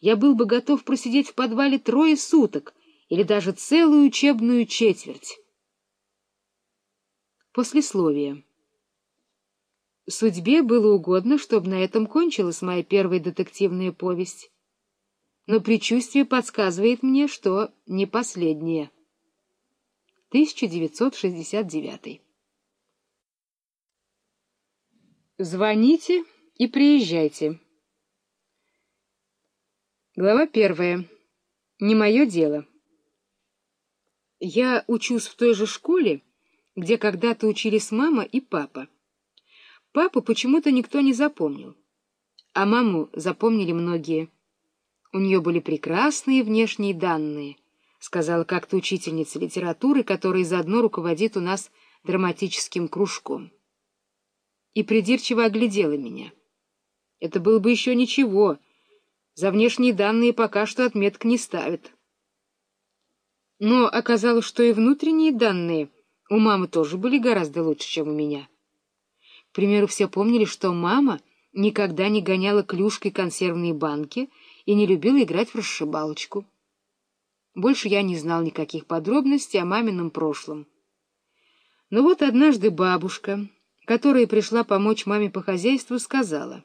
я был бы готов просидеть в подвале трое суток или даже целую учебную четверть. Послесловие. Судьбе было угодно, чтобы на этом кончилась моя первая детективная повесть. Но предчувствие подсказывает мне, что не последняя. 1969 Звоните и приезжайте. Глава первая. Не мое дело. Я учусь в той же школе, где когда-то учились мама и папа. Папу почему-то никто не запомнил, а маму запомнили многие. У нее были прекрасные внешние данные, сказала как-то учительница литературы, которая заодно руководит у нас драматическим кружком. И придирчиво оглядела меня. Это было бы еще ничего, за внешние данные пока что отметок не ставят. Но оказалось, что и внутренние данные у мамы тоже были гораздо лучше, чем у меня. К примеру, все помнили, что мама никогда не гоняла клюшкой консервные банки и не любила играть в расшибалочку. Больше я не знал никаких подробностей о мамином прошлом. Но вот однажды бабушка, которая пришла помочь маме по хозяйству, сказала,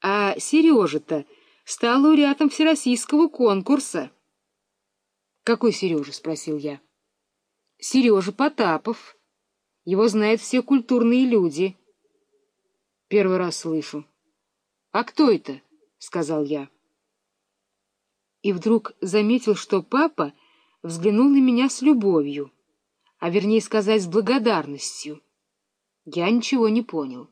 «А Сережа-то стал лауреатом всероссийского конкурса». «Какой Сережа?» — спросил я. «Сережа Потапов. Его знают все культурные люди». «Первый раз слышу». «А кто это?» — сказал я и вдруг заметил, что папа взглянул на меня с любовью, а вернее сказать, с благодарностью. Я ничего не понял.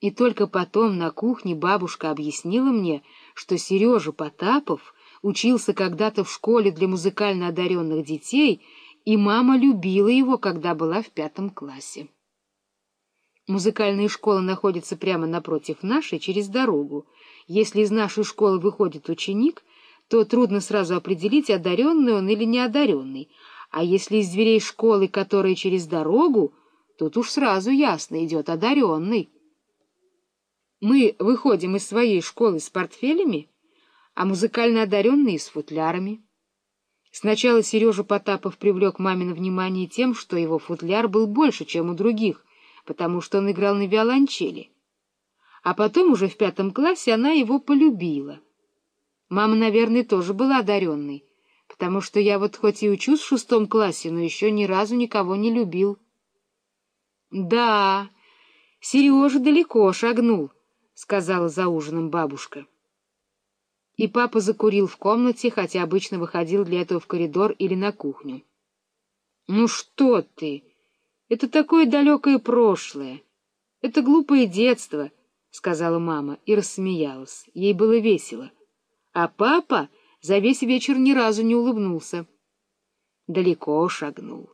И только потом на кухне бабушка объяснила мне, что Сережа Потапов учился когда-то в школе для музыкально одаренных детей, и мама любила его, когда была в пятом классе. Музыкальная школа находится прямо напротив нашей, через дорогу. Если из нашей школы выходит ученик, то трудно сразу определить, одаренный он или неодаренный. А если из дверей школы, которая через дорогу, тут уж сразу ясно идет одаренный. Мы выходим из своей школы с портфелями, а музыкально одаренные — с футлярами. Сначала Сережа Потапов привлек мамино внимание тем, что его футляр был больше, чем у других, потому что он играл на виолончели. А потом уже в пятом классе она его полюбила — Мама, наверное, тоже была одаренной, потому что я вот хоть и учусь в шестом классе, но еще ни разу никого не любил. — Да, Сережа далеко шагнул, — сказала за ужином бабушка. И папа закурил в комнате, хотя обычно выходил для этого в коридор или на кухню. — Ну что ты! Это такое далекое прошлое! Это глупое детство! — сказала мама и рассмеялась. Ей было весело. А папа за весь вечер ни разу не улыбнулся. Далеко шагнул.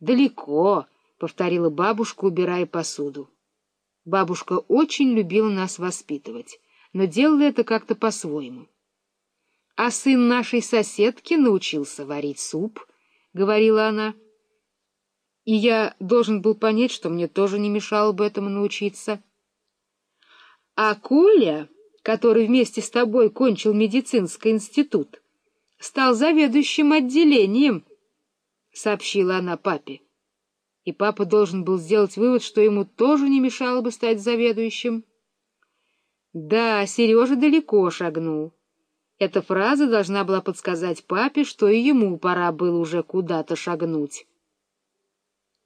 Далеко, — повторила бабушка, убирая посуду. Бабушка очень любила нас воспитывать, но делала это как-то по-своему. — А сын нашей соседки научился варить суп, — говорила она. И я должен был понять, что мне тоже не мешало бы этому научиться. А Коля который вместе с тобой кончил медицинский институт, стал заведующим отделением, — сообщила она папе. И папа должен был сделать вывод, что ему тоже не мешало бы стать заведующим. Да, Сережа далеко шагнул. Эта фраза должна была подсказать папе, что и ему пора было уже куда-то шагнуть.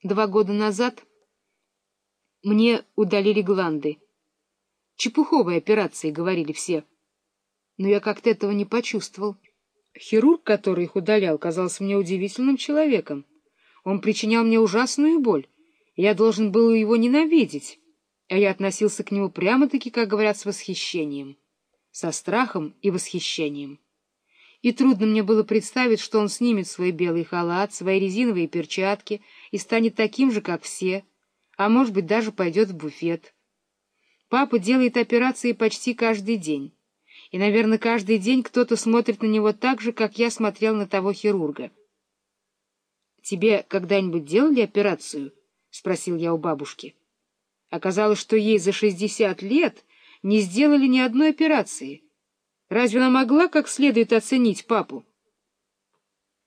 Два года назад мне удалили гланды. Чепуховой операции, говорили все. Но я как-то этого не почувствовал. Хирург, который их удалял, казался мне удивительным человеком. Он причинял мне ужасную боль. Я должен был его ненавидеть. А я относился к нему прямо-таки, как говорят, с восхищением. Со страхом и восхищением. И трудно мне было представить, что он снимет свой белый халат, свои резиновые перчатки и станет таким же, как все, а может быть, даже пойдет в буфет. Папа делает операции почти каждый день. И, наверное, каждый день кто-то смотрит на него так же, как я смотрел на того хирурга. — Тебе когда-нибудь делали операцию? — спросил я у бабушки. Оказалось, что ей за шестьдесят лет не сделали ни одной операции. Разве она могла как следует оценить папу?